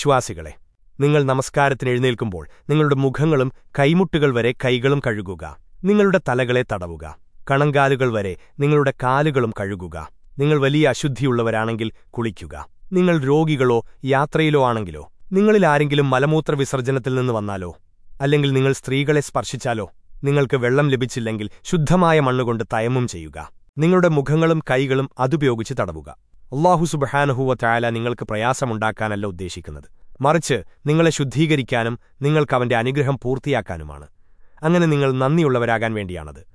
വിശ്വാസികളെ നിങ്ങൾ നമസ്കാരത്തിന് എഴുന്നേൽക്കുമ്പോൾ നിങ്ങളുടെ മുഖങ്ങളും കൈമുട്ടുകൾ വരെ കൈകളും കഴുകുക. നിങ്ങളുടെ തലകളെ തടവുക. കണങ്കാലുകൾ വരെ നിങ്ങളുടെ കാലുകളും കഴുകുക. നിങ്ങൾ വലിയ അശുദ്ധിയുള്ളവരാണെങ്കിൽ കുളിക്കുക. നിങ്ങൾ രോഗികളോ യാത്രയിലോ ആണെങ്കിലോ നിങ്ങളിൽ ആരെങ്കിലും മലമൂത്ര വിസർജനത്തിൽ നിന്ന് വന്നാലോ അല്ലെങ്കിൽ നിങ്ങൾ സ്ത്രീകളെ സ്പർശിച്ചാലോ നിങ്ങൾക്ക് വെള്ളം ലഭിച്ചില്ലെങ്കിൽ ശുദ്ധമായ മണ്ണുകൊണ്ട് തയമും ചെയ്യുക. നിങ്ങളുടെ മുഖങ്ങളും കൈകളും അതുപയോഗിച്ച് തടവുക. അള്ളാഹു സുബഹാനഹുവ ചായാല നിങ്ങൾക്ക് പ്രയാസമുണ്ടാക്കാനല്ല ഉദ്ദേശിക്കുന്നത്. മറിച്ച് നിങ്ങളെ ശുദ്ധീകരിക്കാനും നിങ്ങൾക്കവന്റെ അനുഗ്രഹം പൂർത്തിയാക്കാനുമാണ്. അങ്ങനെ നിങ്ങൾ നന്ദിയുള്ളവരാകാൻ വേണ്ടിയാണത്.